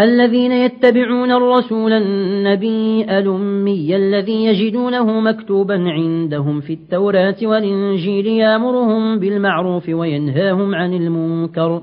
الذين يتبعون الرسول النبي الأمي الذي يجدونه مكتوبا عندهم في التوراة والإنجيل يأمرهم بالمعروف وينهاهم عن المنكر.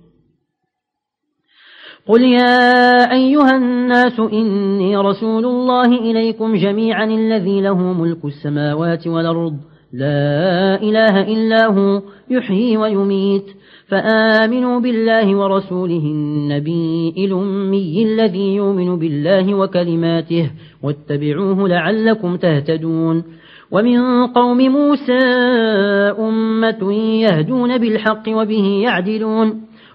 قل يا أيها الناس إني رسول الله إليكم جميعا الذي له ملك السماوات والأرض. لا إله إلا هو يحيي ويميت. فآمنوا بالله ورسوله النبي الأمي الذي يؤمن بالله وكلماته. واتبعوه لعلكم تهتدون. ومن قوم موسى أمة يهدون بالحق وبه يعدلون.